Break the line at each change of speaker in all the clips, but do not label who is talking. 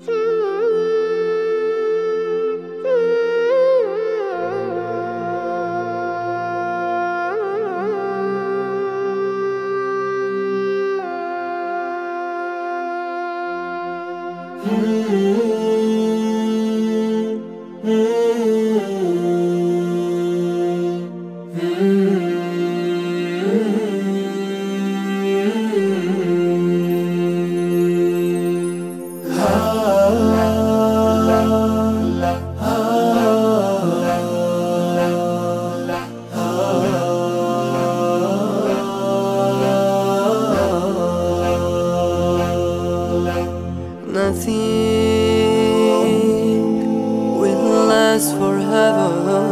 Hmm. Nothing will last forever.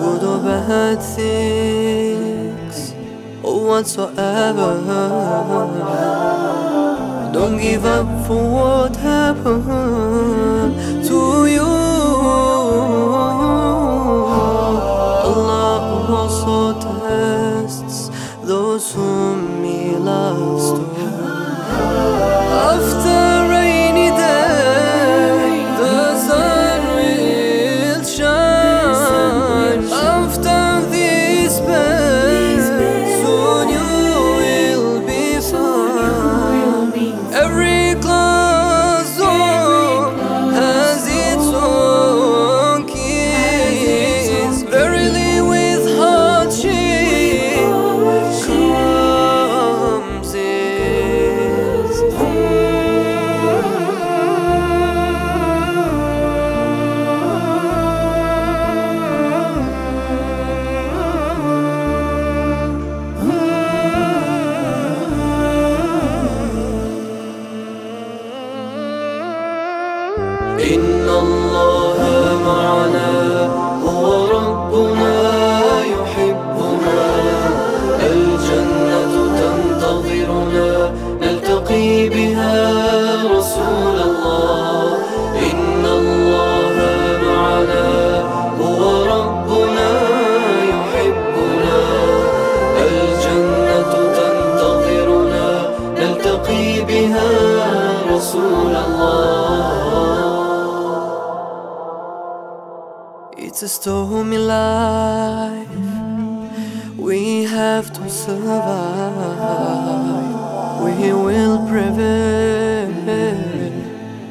Good or bad things or whatsoever. Don't give up for what happened to you. Allah also tests those whom He loves to. After إن الله معنا هو ربنا يحبنا. الجنة تنتظرنا نلتقي بها رسول الله. إن الله معنا هو ربنا يحبنا. الجنة تنتظرنا نلتقي بها رسول الله. It's a stormy life we have to survive. We will prevail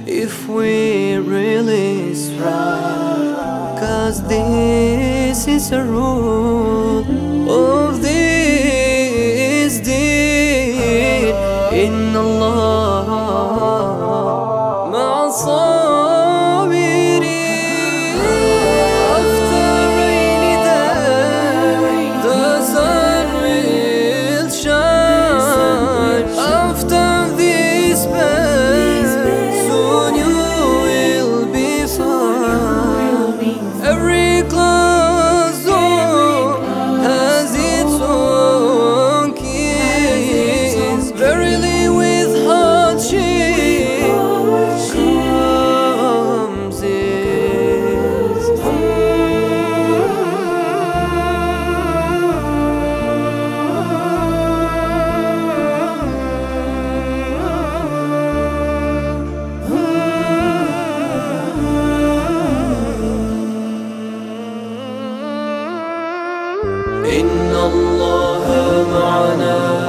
if we really strive. Cause this is a rule of this deed. In Allah, مع الله معنا